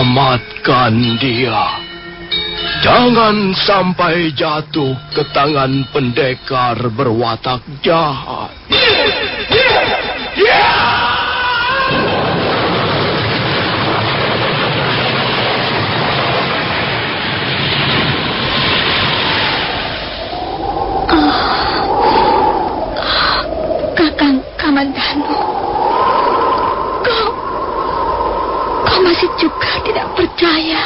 Selamatkan dia. Jangan sampai jatuh ke tangan pendekar berwatak jahat. Kakang Kamandanu. Kau... Kau masih juga percaya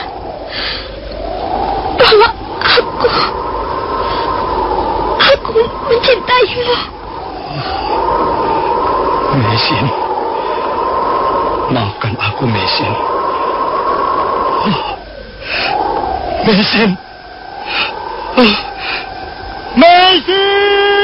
bahwa aku... Aku mencintaimu. Mesin. Maafkan aku, Mesin. Mesin. Tutur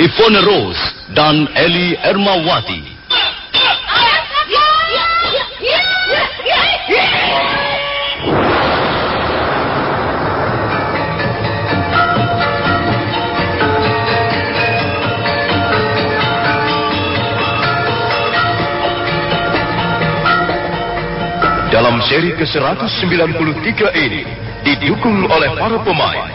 Ivone Rose, dan Eli Ermawati. Dalam seri ke-193 ini didukung oleh para pemain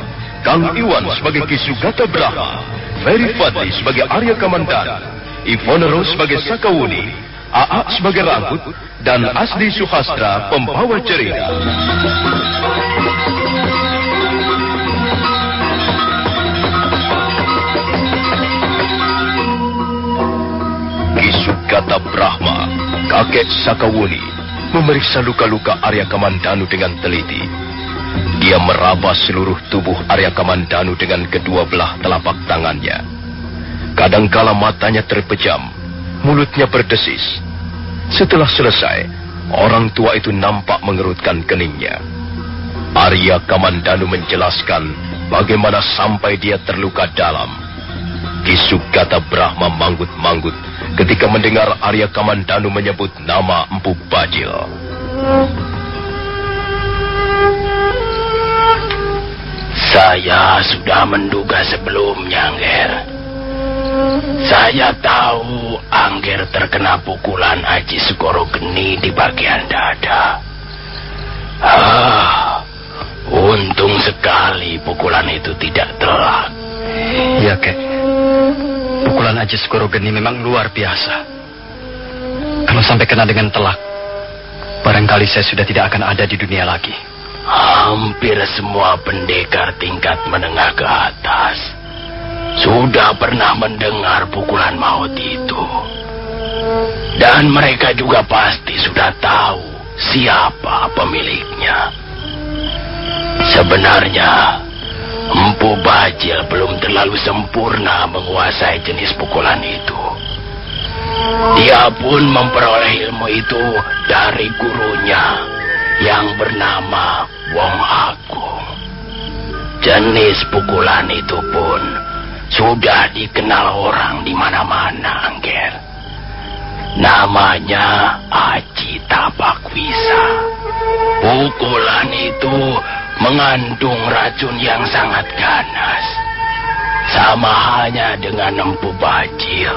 Kang Iwan sebagai Kisugata Braha, Ferry Fadli sebagai Arya Kamandana, Ivone Rose sebagai Sakawuni, Aa sebagai Rambut, dan Asli Suhastra pembawa cerita. Kisugata Brahma, kakek Sakawuni, memeriksa luka-luka Arya Kamandanu dengan teliti. Dia meraba seluruh tubuh Arya Kamandanu dengan kedua belah telapak tangannya. Kadangkala matanya terpejam, mulutnya berdesis. Setelah selesai, orang tua itu nampak mengerutkan keningnya. Arya Kamandanu menjelaskan bagaimana sampai dia terluka dalam. Kisugata Brahma manggut-manggut ketika mendengar Arya Kamandanu menyebut nama Empu Bajil. Saya sudah menduga sebelumnya, Angger. Saya tahu Angger terkena pukulan Aji Sukoro Geni di bagian dada. Ah, untung sekali pukulan itu tidak telak. Ya, Kek. Pukulan Aji Skoro Geni memang luar biasa. Kalau sampai kena dengan telak, barangkali saya sudah tidak akan ada di dunia lagi. Hampir semua pendekar tingkat menengah ke atas sudah pernah mendengar pukulan maut itu. Dan mereka juga pasti sudah tahu siapa pemiliknya. Sebenarnya, Empu Bajil belum terlalu sempurna menguasai jenis pukulan itu. Dia pun memperoleh ilmu itu dari gurunya yang bernama Wong Agung. Jenis pukulan itu pun sudah dikenal orang di mana-mana, Angger. Namanya Aji Tabakwisa. Pukulan itu mengandung racun yang sangat ganas. Sama halnya dengan Empu Bajil.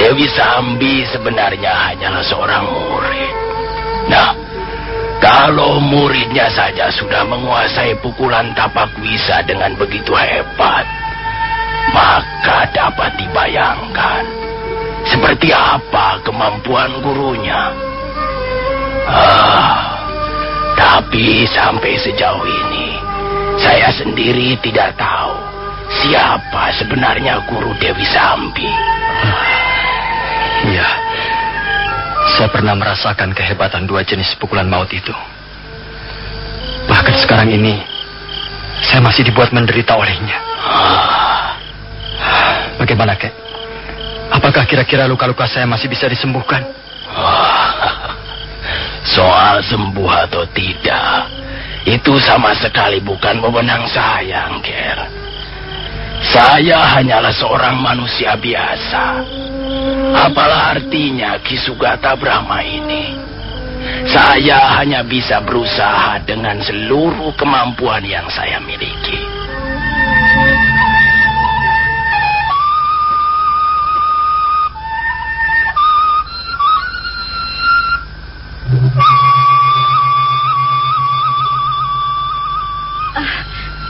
Dewi Sambi sebenarnya hanyalah seorang murid. Nah, kalau muridnya saja sudah menguasai pukulan tapak wisa dengan begitu hebat, maka dapat dibayangkan seperti apa kemampuan gurunya. Ah, tapi sampai sejauh ini, saya sendiri tidak tahu siapa sebenarnya guru Dewi Sambi. Iya, saya pernah merasakan kehebatan dua jenis pukulan maut itu. Bahkan sekarang ini, saya masih dibuat menderita olehnya. Bagaimana, Kek? Apakah kira-kira luka-luka saya masih bisa disembuhkan? Soal sembuh atau tidak, itu sama sekali bukan wewenang saya, Angger. Saya hanyalah seorang manusia biasa. Apalah artinya Kisugata Brahma ini? Saya hanya bisa berusaha dengan seluruh kemampuan yang saya miliki.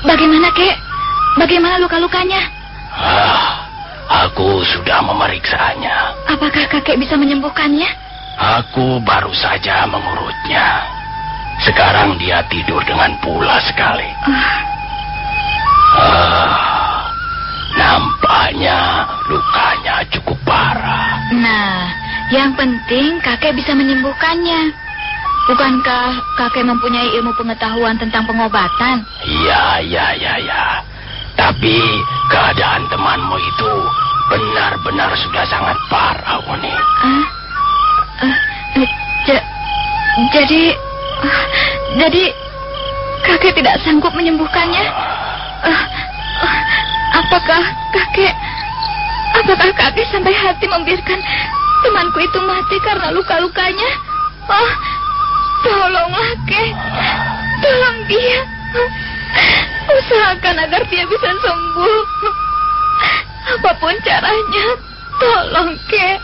Bagaimana, Kek? Bagaimana luka-lukanya? Ah, aku sudah memeriksanya. Apakah kakek bisa menyembuhkannya? Aku baru saja mengurutnya. Sekarang dia tidur dengan pula sekali. Ah, nampaknya lukanya cukup parah. Nah, yang penting kakek bisa menyembuhkannya. Bukankah kakek mempunyai ilmu pengetahuan tentang pengobatan? Iya, iya, iya, iya. Tapi keadaan temanmu itu benar-benar sudah sangat parah, Uni. Eh, ja- jadi, ah, jadi kakek tidak sanggup menyembuhkannya? Ah, ah, apakah kakek, apakah kakek sampai hati membiarkan temanku itu mati karena luka-lukanya? Oh, tolonglah, kek, tolong dia. Usahakan agar dia bisa sembuh. Apa pun caranya, tolong, kek.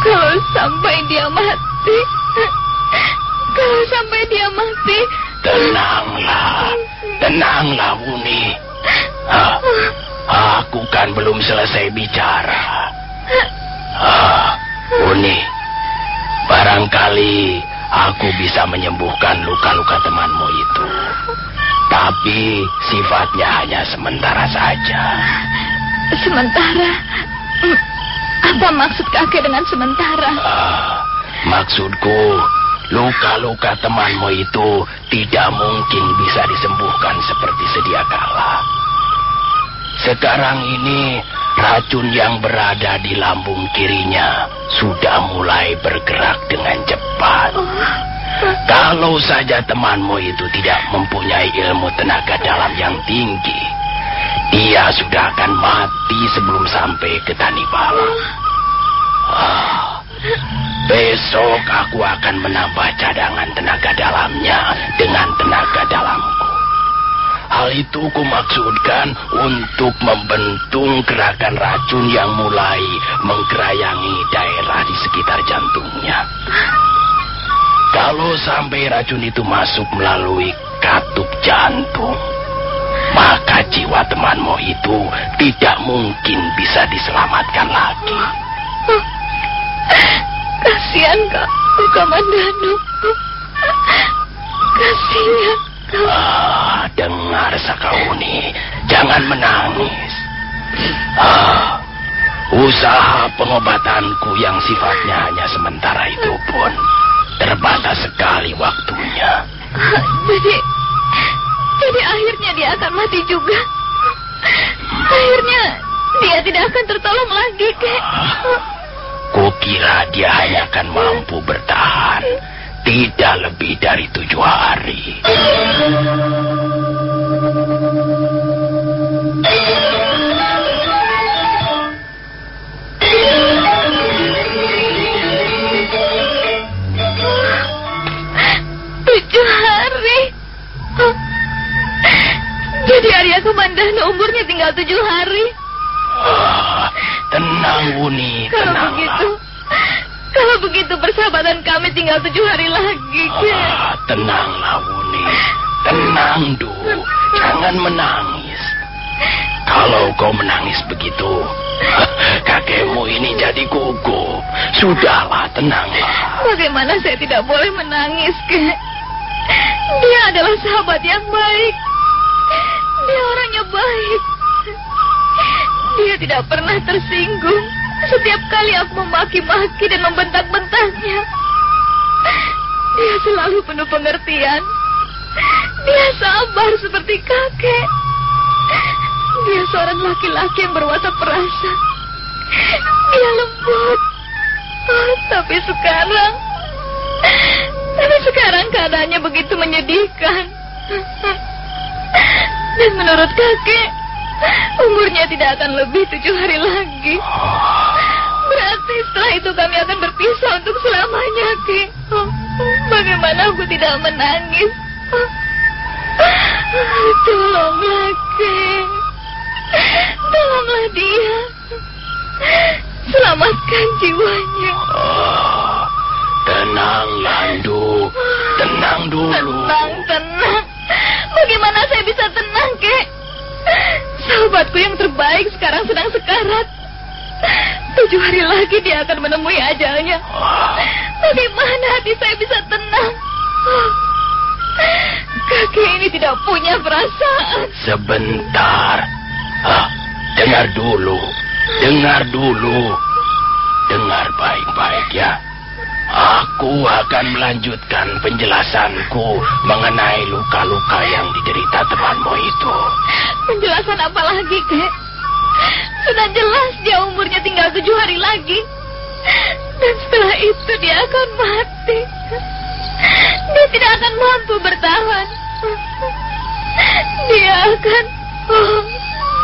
Kalau sampai dia mati, kalau sampai dia mati, Tenanglah, tenanglah, Uni. Ah, aku kan belum selesai bicara. Ah, Uni, barangkali aku bisa menyembuhkan luka-luka temanmu itu. Tapi sifatnya hanya sementara saja. sementara. Hmm, Apa maksud kakek dengan sementara? Ah, maksudku, luka-luka temanmu itu tidak mungkin bisa disembuhkan seperti sedia kala. Sekarang ini, racun yang berada di lambung kirinya sudah mulai bergerak dengan cepat. Kalau saja temanmu itu tidak mempunyai ilmu tenaga dalam yang tinggi, dia sudah akan mati sebelum sampai ke Tanibala. Ah, besok aku akan menambah cadangan tenaga dalamnya dengan tenaga dalamku. Hal itu kumaksudkan untuk membentung gerakan racun yang mulai menggerayangi daerah di sekitar jantungnya. Kalau sampai racun itu masuk melalui katup jantung, maka jiwa temanmu itu tidak mungkin bisa diselamatkan lagi. Kasihan kak, Kamandanu. Kasihan kau. Ah, dengar Sakauni, jangan menangis. Ah, usaha pengobatanku yang sifatnya hanya sementara itu pun terbatas sekali waktunya. Jadi, jadi akhirnya dia akan mati juga. Akhirnya dia tidak akan tertolong lagi, kek. Kukira dia hanya akan mampu bertahan tidak lebih dari tujuh hari. Tujuh hari. Oh. Jadi Arya Kamandanu umurnya tinggal tujuh hari. Ah, tenang, Wuni, Kalau begitu, kalau begitu persahabatan kami tinggal tujuh hari lagi, kek. Ah, tenanglah, Wuni. Tenang, Du. Jangan menangis. Kalau kau menangis begitu, kakekmu ini jadi gugup. Sudahlah, tenanglah. Bagaimana saya tidak boleh menangis, kek? Dia adalah sahabat yang baik. Dia orangnya baik. Dia tidak pernah tersinggung. Setiap kali aku memaki-maki dan membentak-bentaknya. Dia selalu penuh pengertian. Dia sabar seperti kakek. Dia seorang laki-laki yang berwatak perasa. Dia lembut. Oh, tapi sekarang... Tapi sekarang keadaannya begitu menyedihkan. Dan menurut kakek, umurnya tidak akan lebih tujuh hari lagi. Berarti setelah itu kami akan berpisah untuk selamanya, Ki. Oh, bagaimana aku tidak menangis? Tolonglah, Ki. Tolonglah dia. Selamatkan jiwanya. Oh, tenang, Landu. Tenang dulu. Tenang, tenang. Bagaimana saya bisa tenang, Kek? Sahabatku yang terbaik sekarang sedang sekarat. Tujuh hari lagi dia akan menemui ajalnya. Bagaimana hati saya bisa tenang? Kakek ini tidak punya perasaan. Sebentar. Ah, dengar dulu. Dengar dulu. Dengar baik-baik ya. Aku akan melanjutkan penjelasanku mengenai luka-luka yang diderita temanmu itu. Penjelasan apa lagi, Kek? Sudah jelas dia umurnya tinggal tujuh hari lagi. Dan setelah itu dia akan mati. Dia tidak akan mampu bertahan. Dia akan... Oh,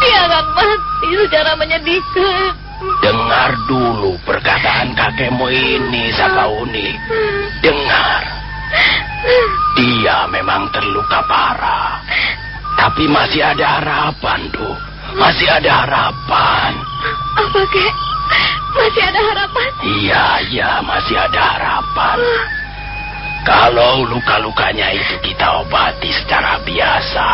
dia akan mati secara menyedihkan. Dengar dulu perkataan kakekmu ini, Sakauni. Dengar. Dia memang terluka parah. Tapi masih ada harapan, Du. Masih ada harapan. Apa, Kek? Masih ada harapan? Iya, iya, masih ada harapan. Kalau luka-lukanya itu kita obati secara biasa,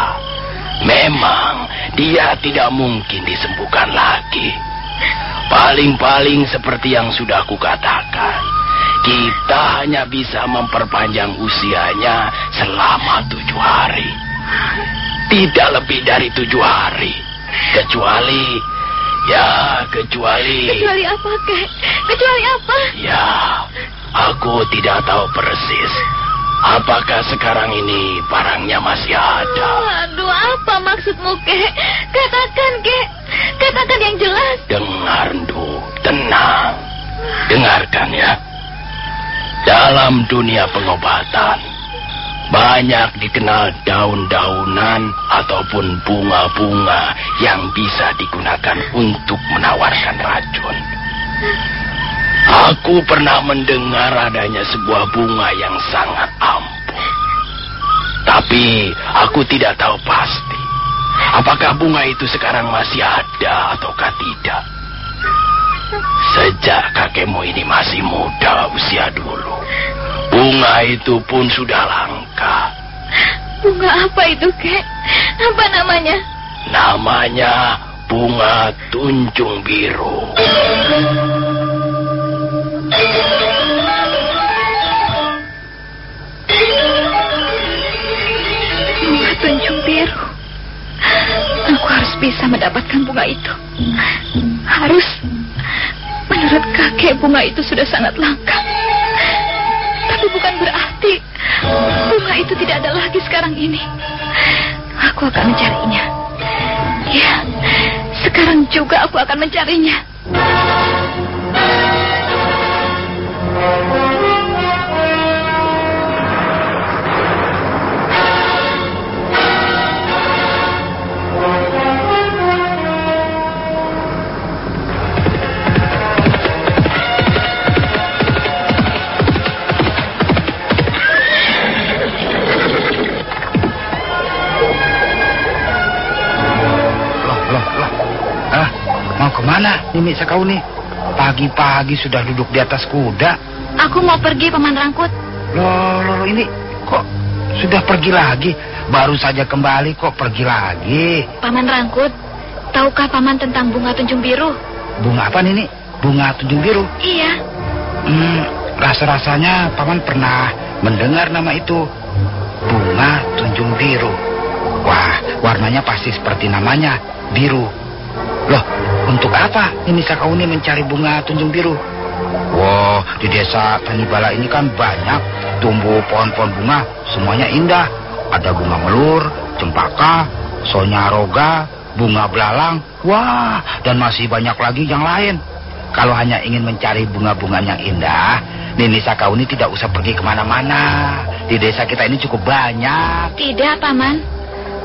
memang dia tidak mungkin disembuhkan lagi. Paling-paling seperti yang sudah kukatakan, kita hanya bisa memperpanjang usianya selama tujuh hari. Tidak lebih dari tujuh hari. Kecuali, ya kecuali... Kecuali apa, Kek? Kecuali apa? Ya, aku tidak tahu persis. Apakah sekarang ini barangnya masih ada? Aduh, apa maksudmu, Kek? Katakan, Kek. Katakan yang jelas. Dengar, Du. Tenang. Dengarkan ya. Dalam dunia pengobatan, banyak dikenal daun-daunan ataupun bunga-bunga yang bisa digunakan untuk menawarkan racun. Aku pernah mendengar adanya sebuah bunga yang sangat ampuh. Tapi aku tidak tahu pasti. Apakah bunga itu sekarang masih ada ataukah tidak? Sejak kakekmu ini masih muda usia dulu. Bunga itu pun sudah langka. Bunga apa itu, Kek? Apa namanya? Namanya bunga tunjung biru. Bunga tunjung biru. Aku harus bisa mendapatkan bunga itu. Harus. Menurut kakek, bunga itu sudah sangat langka. Tapi bukan berarti bunga itu tidak ada lagi sekarang ini. Aku akan mencarinya. Ya, sekarang juga aku akan mencarinya. Ke mana Mimi Sakauni? Pagi-pagi sudah duduk di atas kuda. Aku mau pergi, Paman Rangkut. Loh, loh, loh, ini kok sudah pergi lagi? Baru saja kembali kok pergi lagi. Paman Rangkut, tahukah Paman tentang bunga tunjung biru? Bunga apa Nini? Bunga tunjung biru? Iya. Hmm, rasa-rasanya Paman pernah mendengar nama itu. Bunga tunjung biru. Wah, warnanya pasti seperti namanya, biru. Loh, untuk apa ini Sakauni mencari bunga tunjung biru? Wah, di desa Tanibala ini kan banyak tumbuh pohon-pohon bunga, semuanya indah. Ada bunga melur, cempaka, sonyaroga, bunga belalang, wah, dan masih banyak lagi yang lain. Kalau hanya ingin mencari bunga-bunga yang indah, Nini Sakauni tidak usah pergi ke mana-mana. Di desa kita ini cukup banyak. Tidak, Paman.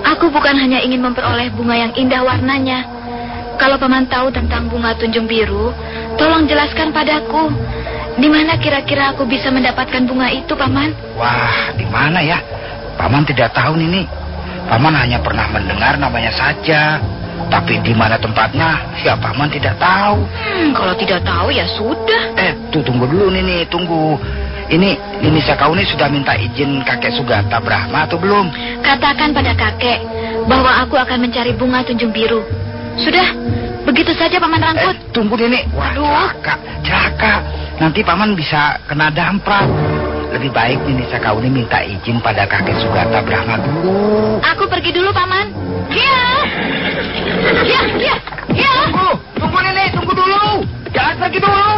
Aku bukan hanya ingin memperoleh bunga yang indah warnanya. Kalau Paman tahu tentang bunga tunjung biru, tolong jelaskan padaku. Di mana kira-kira aku bisa mendapatkan bunga itu, Paman? Wah, di mana ya? Paman tidak tahu Nini. Paman hanya pernah mendengar namanya saja. Tapi di mana tempatnya, ya Paman tidak tahu. Hmm, kalau tidak tahu ya sudah. Eh, tuh tunggu dulu Nini, tunggu. Ini Nini Sakauni sudah minta izin kakek Sugata Brahma atau belum? Katakan pada kakek bahwa aku akan mencari bunga tunjung biru. Sudah, begitu saja Paman Rangkut. Eh, tunggu Nini. Wah, Aduh. celaka, celaka. Nanti Paman bisa kena damprat. Lebih baik Nini Sakauni minta izin pada kakek Sugata Brahma dulu. Aku pergi dulu, Paman. Ya. Ya, ya, ya. Tunggu, tunggu Nini, tunggu dulu. Jangan pergi dulu.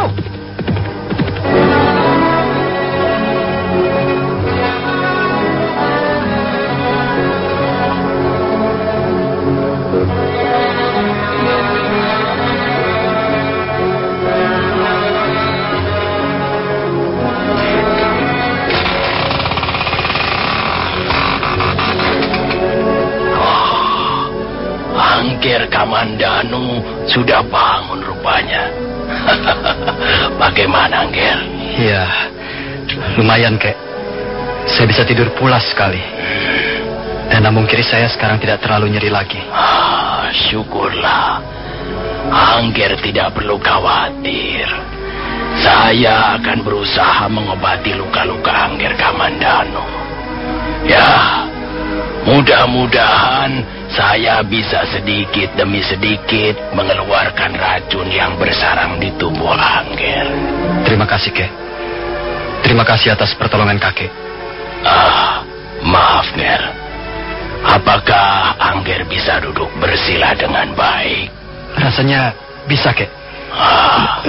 Angger Kamandanu sudah bangun rupanya. Bagaimana Angger? Ya, lumayan kek. Saya bisa tidur pulas sekali. Dan lambung kiri saya sekarang tidak terlalu nyeri lagi. Ah, syukurlah. Angger tidak perlu khawatir. Saya akan berusaha mengobati luka-luka Angger Kamandanu. Ya, mudah-mudahan saya bisa sedikit demi sedikit mengeluarkan racun yang bersarang di tubuh Angger. Terima kasih, kek. Terima kasih atas pertolongan kakek. Ah, maaf, Nger. Apakah Angger bisa duduk bersila dengan baik? Rasanya bisa, kek. Ah,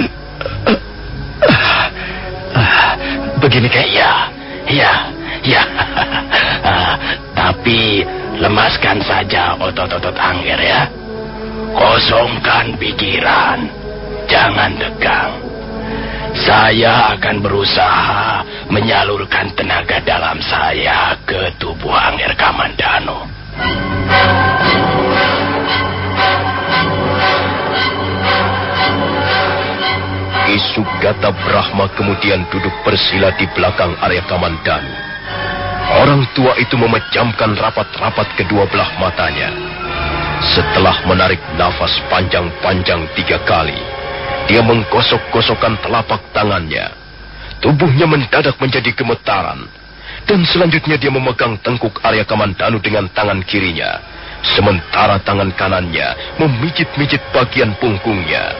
Ah, Begini, kek. ya, ya, ya. Ah, tapi lemaskan saja otot-otot Angger ya. Kosongkan pikiran. Jangan tegang. Saya akan berusaha menyalurkan tenaga dalam saya ke tubuh Angger Kamandano. Ki Sugata Brahma kemudian duduk bersila di belakang Arya Kamandanu. Orang tua itu memejamkan rapat-rapat kedua belah matanya. Setelah menarik nafas panjang-panjang tiga kali, dia menggosok-gosokkan telapak tangannya. Tubuhnya mendadak menjadi gemetaran. Dan selanjutnya dia memegang tengkuk Arya Kamandanu dengan tangan kirinya. Sementara tangan kanannya memijit-mijit bagian punggungnya.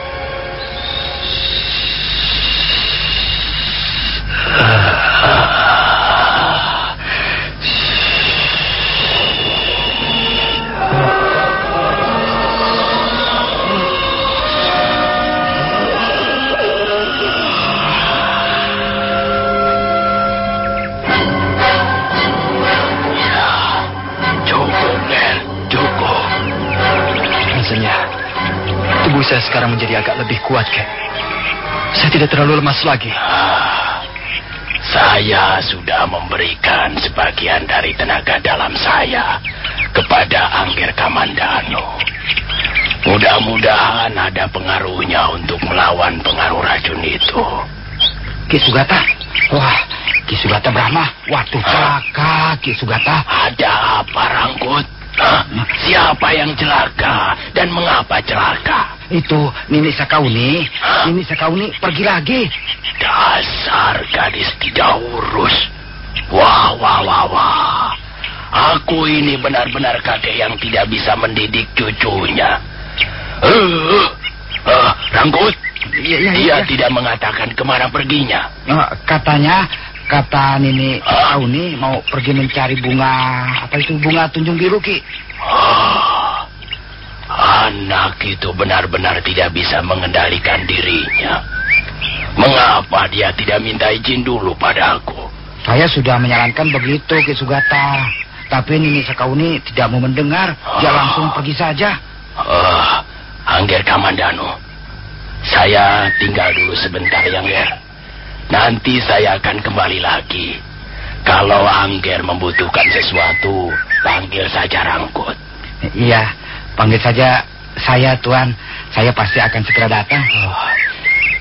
Sekarang menjadi agak lebih kuat, kek. Saya tidak terlalu lemas lagi. Ah, saya sudah memberikan sebagian dari tenaga dalam saya kepada Angger Kamandano. Mudah-mudahan ada pengaruhnya untuk melawan pengaruh racun itu. Ki Sugata. Wah, Ki Sugata Brahma. Waduh, celaka Ki Sugata. Ada apa, Rangkut? Hah? Siapa yang celaka dan mengapa celaka? Itu Nini Sakauni. Nini Sakauni pergi lagi. Dasar gadis tidak urus. Wah, wah, wah, wah. Aku ini benar-benar kakek yang tidak bisa mendidik cucunya. Uh, uh, Rangkut, Iya, iya, dia iya. tidak mengatakan ke mana perginya. Eh, katanya kata Nini Ah. Auni mau pergi mencari bunga apa itu bunga tunjung biru Ki. Ah, anak itu benar-benar tidak bisa mengendalikan dirinya. Mengapa dia tidak minta izin dulu padaku? Saya sudah menyarankan begitu Ki Sugata. Tapi Nini Sakauni tidak mau mendengar. Dia Ah. langsung pergi saja. Ah, Angger Kamandano. Saya tinggal dulu sebentar, Angger. Nanti saya akan kembali lagi. Kalau Angger membutuhkan sesuatu, panggil saja Rangkut. Iya, panggil saja saya Tuan. Saya pasti akan segera datang. Oh,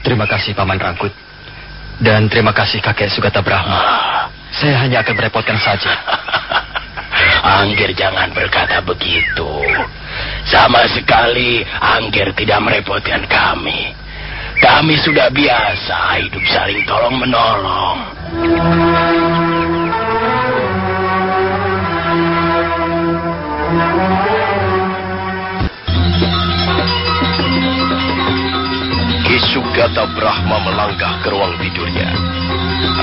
terima kasih Paman Rangkut. Dan terima kasih kakek Sugata Brahma. Ah, Saya hanya akan merepotkan saja. Angger jangan berkata begitu. Sama sekali Angger tidak merepotkan kami. Kami sudah biasa hidup saling tolong menolong. Kisugata Brahma melangkah ke ruang tidurnya.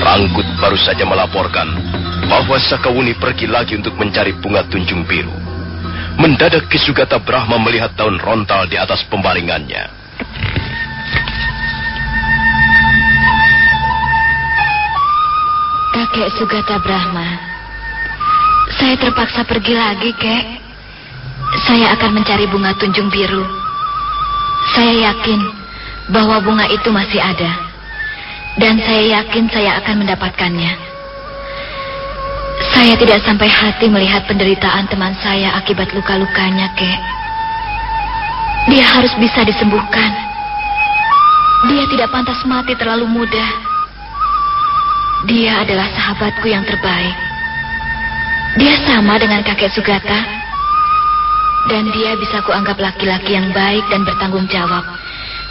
Rangkut baru saja melaporkan bahwa Sakawuni pergi lagi untuk mencari bunga tunjung biru. Mendadak Kisugata Brahma melihat daun rontal di atas pembaringannya. Kakek Sugata Brahma. Saya terpaksa pergi lagi, Kek. Saya akan mencari bunga tunjung biru. Saya yakin bahwa bunga itu masih ada. Dan saya yakin saya akan mendapatkannya. Saya tidak sampai hati melihat penderitaan teman saya akibat luka-lukanya, Kek. Dia harus bisa disembuhkan. Dia tidak pantas mati terlalu mudah. Dia adalah sahabatku yang terbaik. Dia sama dengan kakek Sugata. Dan dia bisa kuanggap laki-laki yang baik dan bertanggung jawab.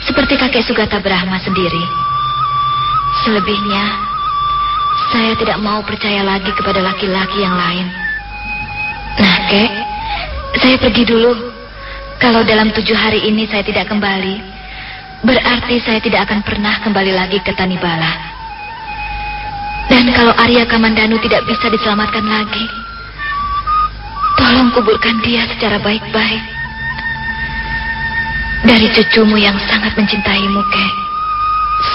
Seperti kakek Sugata Brahma sendiri. Selebihnya, saya tidak mau percaya lagi kepada laki-laki yang lain. Nah, kek, saya pergi dulu. Kalau dalam tujuh hari ini saya tidak kembali, berarti saya tidak akan pernah kembali lagi ke Tanibala. Dan kalau Arya Kamandanu tidak bisa diselamatkan lagi, tolong kuburkan dia secara baik-baik. Dari cucumu yang sangat mencintaimu, Kek.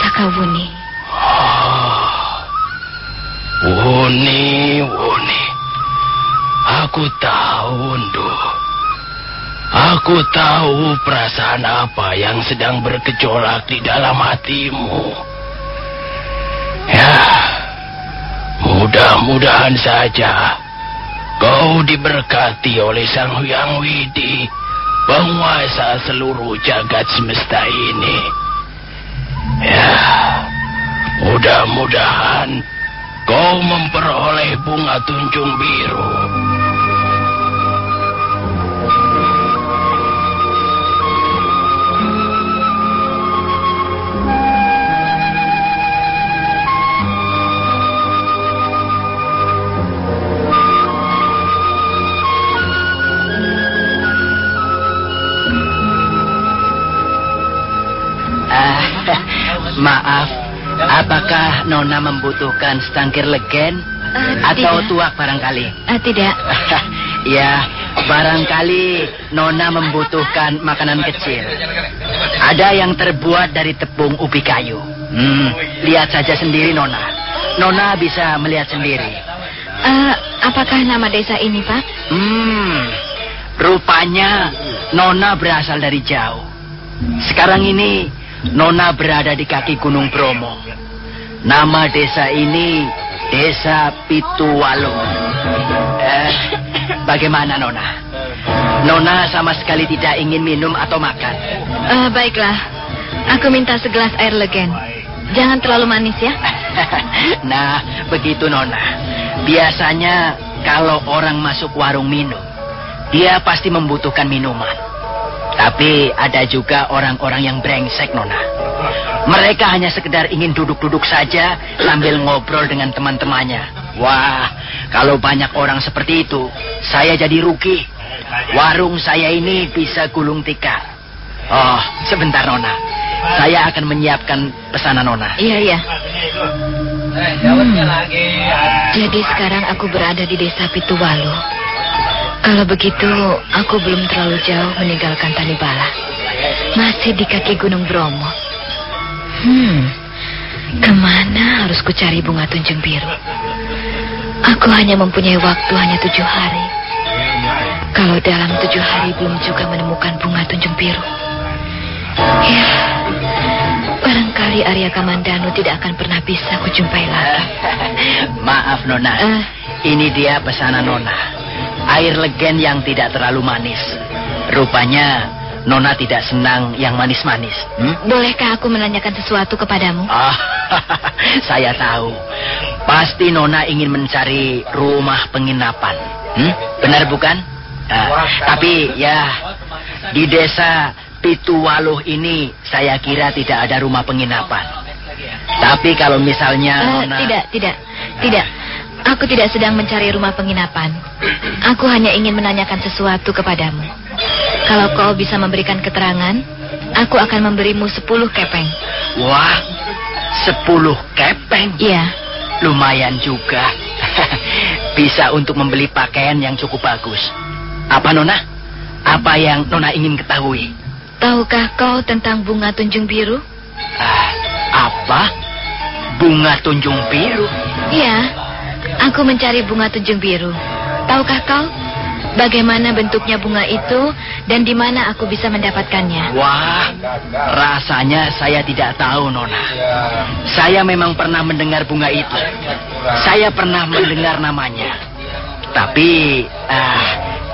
Sakawuni. Wuni, Wuni. Aku tahu, Undu. Aku tahu perasaan apa yang sedang bergejolak di dalam hatimu. Mudah-mudahan saja kau diberkati oleh Sang Hyang Widi, penguasa seluruh jagat semesta ini. Ya, mudah-mudahan kau memperoleh bunga tunjung biru. Maaf, apakah Nona membutuhkan setangkir legen Eh, atau tidak. tuak barangkali? Ah, tidak. ya, barangkali Nona membutuhkan makanan kecil. Ada yang terbuat dari tepung ubi kayu. Hmm, lihat saja sendiri Nona. Nona bisa melihat sendiri. Eh, apakah nama desa ini, Pak? Hmm, rupanya Nona berasal dari jauh. Sekarang ini Nona berada di kaki Gunung Bromo. Nama desa ini Desa Pituwalung. Eh, bagaimana Nona? Nona sama sekali tidak ingin minum atau makan. Eh, baiklah. Aku minta segelas air legen. Jangan terlalu manis ya. nah, begitu Nona. Biasanya kalau orang masuk warung minum, dia pasti membutuhkan minuman. Tapi ada juga orang-orang yang brengsek, Nona. Mereka hanya sekedar ingin duduk-duduk saja sambil ngobrol dengan teman-temannya. Wah, kalau banyak orang seperti itu, saya jadi rugi. Warung saya ini bisa gulung tikar. Oh, sebentar Nona. Saya akan menyiapkan pesanan Nona. Iya, iya. Hmm. Jadi sekarang aku berada di desa Pituwalu. Kalau begitu, aku belum terlalu jauh meninggalkan Tanibala. Masih di kaki Gunung Bromo. Hmm, ke mana harus ku cari bunga tunjung biru? Aku hanya mempunyai waktu hanya tujuh hari. Kalau dalam tujuh hari belum juga menemukan bunga tunjung biru, ya, barangkali Arya Kamandanu tidak akan pernah bisa kujumpai lagi. Maaf Nona. Eh. Ini dia pesanan Nona. Air legen yang tidak terlalu manis. Rupanya Nona tidak senang yang manis-manis. Hmm? Bolehkah aku menanyakan sesuatu kepadamu? Ah, saya tahu. Pasti Nona ingin mencari rumah penginapan. Hmm? Benar bukan? Ah, tapi ya, di desa Pituwaluh ini saya kira tidak ada rumah penginapan. Tapi kalau misalnya Eh, Nona... tidak, tidak, tidak. Aku tidak sedang mencari rumah penginapan. Aku hanya ingin menanyakan sesuatu kepadamu. Kalau kau bisa memberikan keterangan, aku akan memberimu sepuluh kepeng. Wah, sepuluh kepeng. Iya, Lumayan juga. Bisa untuk membeli pakaian yang cukup bagus. Apa Nona? Apa yang Nona ingin ketahui? tahukah kau tentang bunga tunjung biru? Ah, apa? Bunga tunjung biru. Iya, aku mencari bunga tunjung biru. Tahukah kau bagaimana bentuknya bunga itu dan di mana aku bisa mendapatkannya? Wah, rasanya saya tidak tahu, Nona. Saya memang pernah mendengar bunga itu. Saya pernah mendengar namanya. Tapi, ah,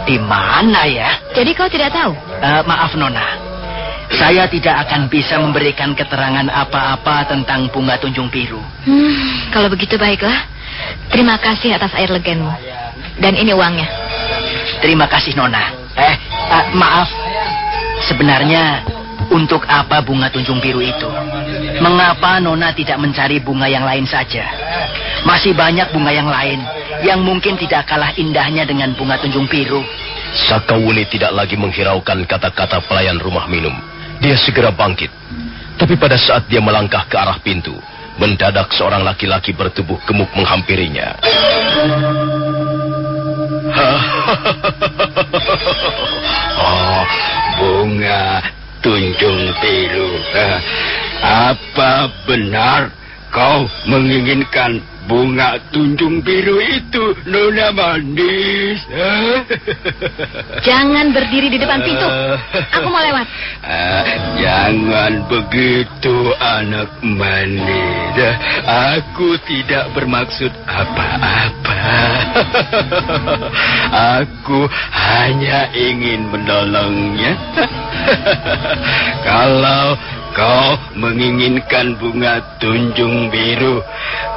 di mana ya? Jadi kau tidak tahu? Eh, maaf, Nona. Saya tidak akan bisa memberikan keterangan apa-apa tentang bunga tunjung biru. Hmm, kalau begitu baiklah. Terima kasih atas air legenmu. Dan ini uangnya. Terima kasih, Nona. Eh, eh, maaf. Sebenarnya, untuk apa bunga tunjung biru itu? Mengapa Nona tidak mencari bunga yang lain saja? Masih banyak bunga yang lain yang mungkin tidak kalah indahnya dengan bunga tunjung biru. Sakawuni tidak lagi menghiraukan kata-kata pelayan rumah minum. Dia segera bangkit. Tapi pada saat dia melangkah ke arah pintu, mendadak seorang laki-laki bertubuh gemuk menghampirinya. Oh, bunga tunjung biru. Eh, Apa benar kau menginginkan bunga tunjung biru itu, Nona Manis? Jangan berdiri di depan pintu. Aku mau lewat. Ah, jangan begitu anak manis. Aku tidak bermaksud apa-apa. Aku hanya ingin menolongnya. Kalau kau menginginkan bunga tunjung biru,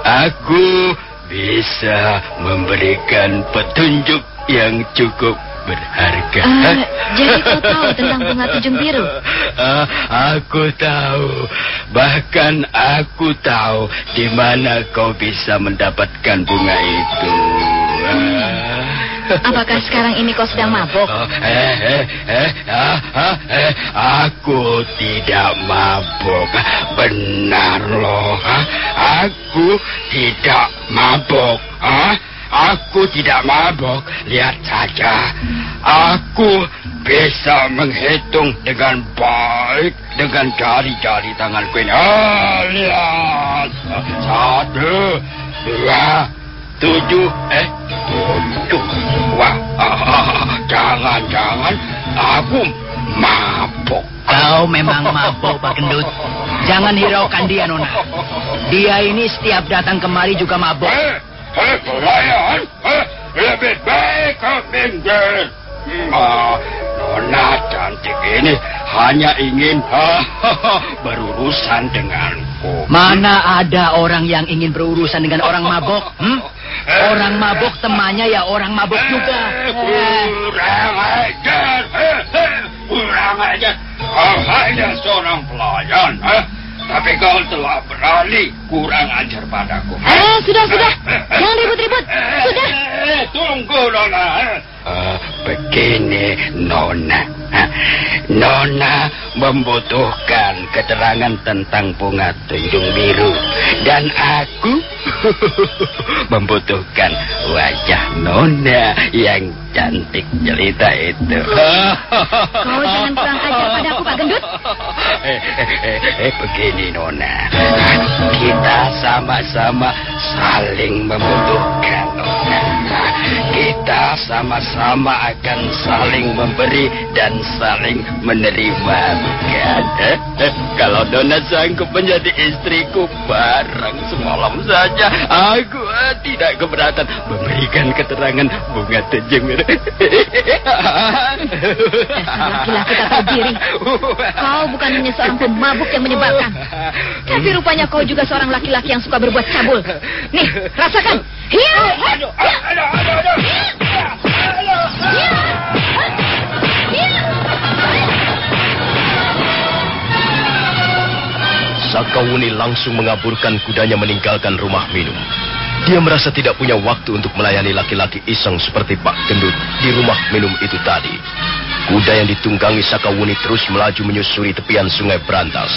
aku bisa memberikan petunjuk yang cukup berharga. Eh, jadi kau tahu tentang bunga tunjung biru? Ah, aku tahu. Bahkan aku tahu di mana kau bisa mendapatkan bunga itu. Ah. Apakah sekarang ini kau sedang mabuk? Oh, eh, eh, eh, ah, ah, eh, aku tidak mabuk. Benar loh. ah. Aku tidak mabuk. ah. Aku tidak mabuk. Lihat saja. Aku bisa menghitung dengan baik dengan jari-jari tanganku ini. Ah, lihat. Satu, dua, tujuh, eh, Wah, ah, jangan-jangan aku mabuk. Kau memang mabuk, Pak Gendut. Jangan hiraukan dia, Nona. Dia ini setiap datang kemari juga mabuk. Eh, eh, pelayan, eh, lebih baik kau minggir. Nona cantik ini hanya ingin hahaha, berurusan denganku. Mana ada orang yang ingin berurusan dengan orang mabuk? Hmm? Orang mabuk temannya ya orang mabuk juga. Eh, kurang ajar, eh, eh, kurang ajar. Kau hanya seorang pelayan, eh? tapi kau telah berani kurang ajar padaku. Eh, sudah, sudah. Jangan ribut-ribut. Sudah. Eh, tunggu, Nona. Begini, Nona. Nona membutuhkan keterangan tentang bunga tunjung biru dan aku membutuhkan wajah Nona yang cantik jelita itu. Kau jangan kurang ajar padaku, Pak Gendut. Eh, eh, eh, eh, begini Nona, kita sama-sama saling membutuhkan. Kita sama-sama akan saling memberi dan saling menerima, bukan? Kalau Nona sanggup menjadi istriku barang semalam saja, aku eh, tidak keberatan memberikan keterangan bunga biru. Laki-laki tak tahu diri. Kau bukan hanya seorang pemabuk yang menyebalkan. Tapi rupanya kau juga seorang laki-laki yang suka berbuat cabul. Nih, rasakan. Hiya! Aduh, aduh, aduh, aduh. Sakawuni langsung mengaburkan kudanya meninggalkan rumah minum. Dia merasa tidak punya waktu untuk melayani laki-laki iseng seperti Pak Gendut di rumah minum itu tadi. Kuda yang ditunggangi Sakawuni terus melaju menyusuri tepian sungai Berantas.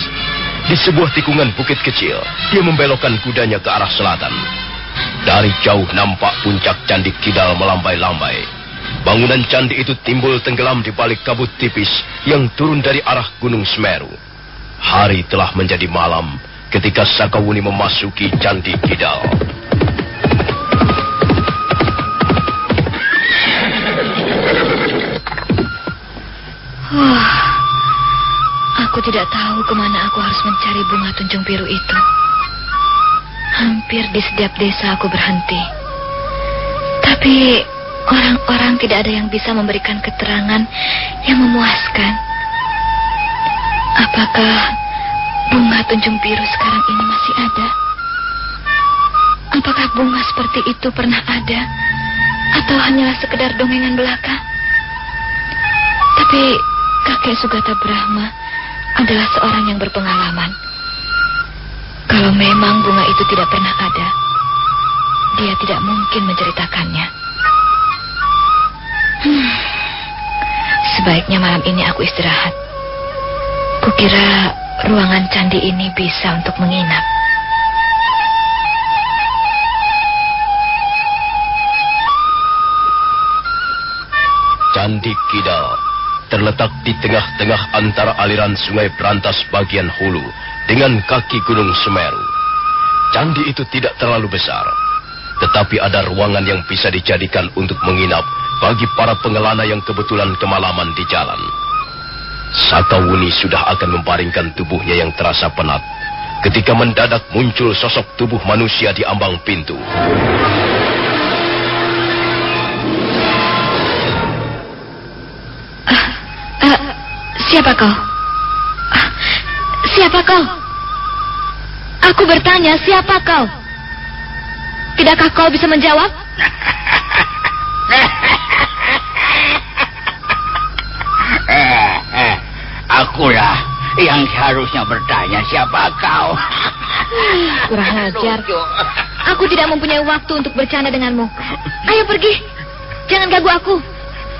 Di sebuah tikungan bukit kecil, dia membelokkan kudanya ke arah selatan. Dari jauh nampak puncak candi Kidal melambai-lambai. Bangunan candi itu timbul tenggelam di balik kabut tipis yang turun dari arah Gunung Semeru. Hari telah menjadi malam ketika Sakawuni memasuki Candi Kidal. Aku tidak tahu ke mana aku harus mencari bunga tunjung biru itu. Hampir di setiap desa aku berhenti. Tapi orang-orang tidak ada yang bisa memberikan keterangan yang memuaskan. Apakah bunga tunjung biru sekarang ini masih ada? Apakah bunga seperti itu pernah ada? Atau hanyalah sekedar dongengan belaka? Tapi kakek Sugata Brahma adalah seorang yang berpengalaman. Kalau memang bunga itu tidak pernah ada, dia tidak mungkin menceritakannya. Hmm, sebaiknya malam ini aku istirahat. Kukira ruangan candi ini bisa untuk menginap. Candi Kidal terletak di tengah-tengah antara aliran sungai Berantas bagian hulu dengan kaki Gunung Semeru. Candi itu tidak terlalu besar, tetapi ada ruangan yang bisa dijadikan untuk menginap bagi para pengelana yang kebetulan kemalaman di jalan. Sakawuni sudah akan membaringkan tubuhnya yang terasa penat ketika mendadak muncul sosok tubuh manusia di ambang pintu. Kau? Ah, siapa kau? Aku bertanya, siapa kau? Tidakkah kau bisa menjawab? Eh, eh, akulah yang seharusnya bertanya siapa kau. Kurang ajar. Aku tidak mempunyai waktu untuk bercanda denganmu. Ayo pergi. Jangan ganggu aku.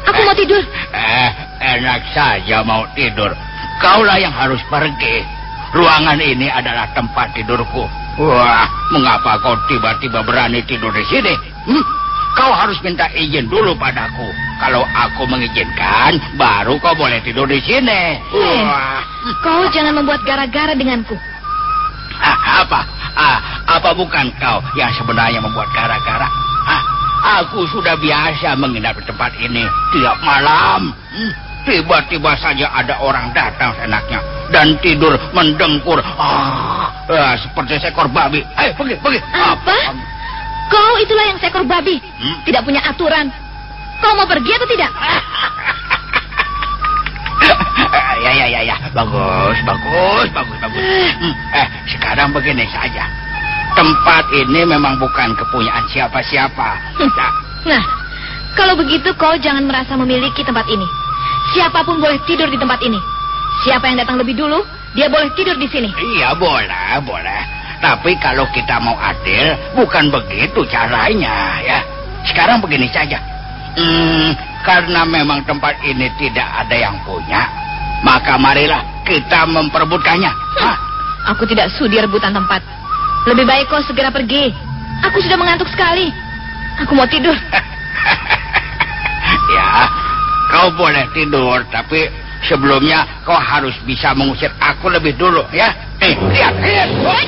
Aku mau tidur. Enak saja mau tidur. Kaulah yang harus pergi. Ruangan ini adalah tempat tidurku. Wah, mengapa kau tiba-tiba berani tidur di sini? Hmm? Kau harus minta izin dulu padaku. Kalau aku mengizinkan, baru kau boleh tidur di sini. Eh, Wah, Kau jangan membuat gara-gara denganku. Ah, apa? Ah, apa bukan kau yang sebenarnya membuat gara-gara? Ah, aku sudah biasa menginap di tempat ini tiap malam. Hmm, Tiba-tiba saja ada orang datang seenaknya dan tidur mendengkur. Ah, ah, seperti seekor babi. Ayo pergi, pergi. Apa? Kau itulah yang seekor babi. Hmm? Tidak punya aturan. Kau mau pergi atau tidak? Ah, ya, ya, ya, ya. Bagus, bagus, bagus, bagus. Hmm, eh, sekarang begini saja. Tempat ini memang bukan kepunyaan siapa-siapa. Hmm. Ya, Nah, kalau begitu kau jangan merasa memiliki tempat ini. Siapa pun boleh tidur di tempat ini. Siapa yang datang lebih dulu, dia boleh tidur di sini. Iya boleh, boleh. Tapi kalau kita mau adil, bukan begitu caranya ya. Sekarang begini saja. Hmm, karena memang tempat ini tidak ada yang punya, maka marilah kita memperebutkannya. Hah? Aku tidak sudi rebutan tempat. Lebih baik kau segera pergi. Aku sudah mengantuk sekali. Aku mau tidur. ya, kau boleh tidur, tapi sebelumnya kau harus bisa mengusir aku lebih dulu, ya. Eh, lihat, lihat. Oh,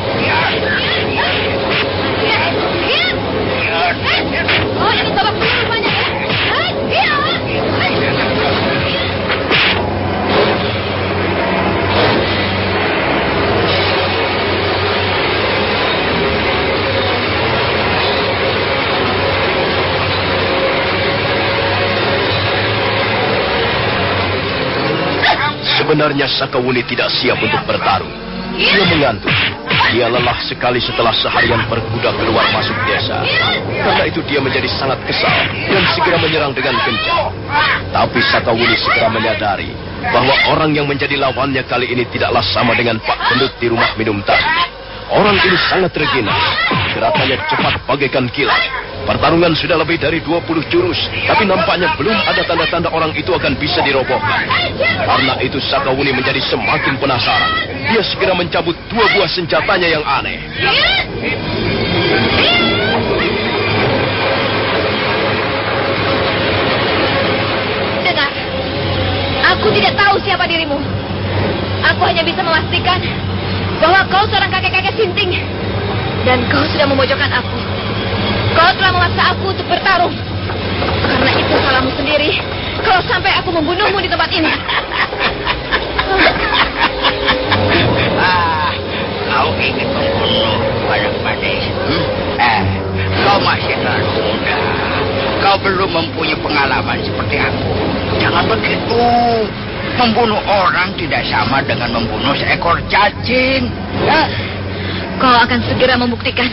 Sebenarnya Sakawuni tidak siap untuk bertarung. Dia mengantuk. Dia lelah sekali setelah seharian berkuda keluar masuk desa. Karena itu dia menjadi sangat kesal dan segera menyerang dengan kencang. Tapi Sakawuni segera menyadari bahwa orang yang menjadi lawannya kali ini tidaklah sama dengan Pak Gendut di rumah minum tadi. Orang ini sangat tergina. Gerakannya cepat bagaikan kilat. Pertarungan sudah lebih dari 20 jurus, tapi nampaknya belum ada tanda-tanda orang itu akan bisa dirobohkan. Karena itu Sakawuni menjadi semakin penasaran. Dia segera mencabut dua buah senjatanya yang aneh. Dengar, aku tidak tahu siapa dirimu. Aku hanya bisa memastikan bahwa kau seorang kakek-kakek sinting. Dan kau sudah memojokkan aku. Kau telah memaksa aku untuk bertarung. Karena itu salahmu sendiri. Kalau sampai aku membunuhmu di tempat ini. Ah, kau ingin membunuh anak manis. Hmm? Eh, kau masih terlalu muda. Kau belum mempunyai pengalaman seperti aku. Jangan begitu. Membunuh orang tidak sama dengan membunuh seekor cacing. Ya? Kau akan segera membuktikan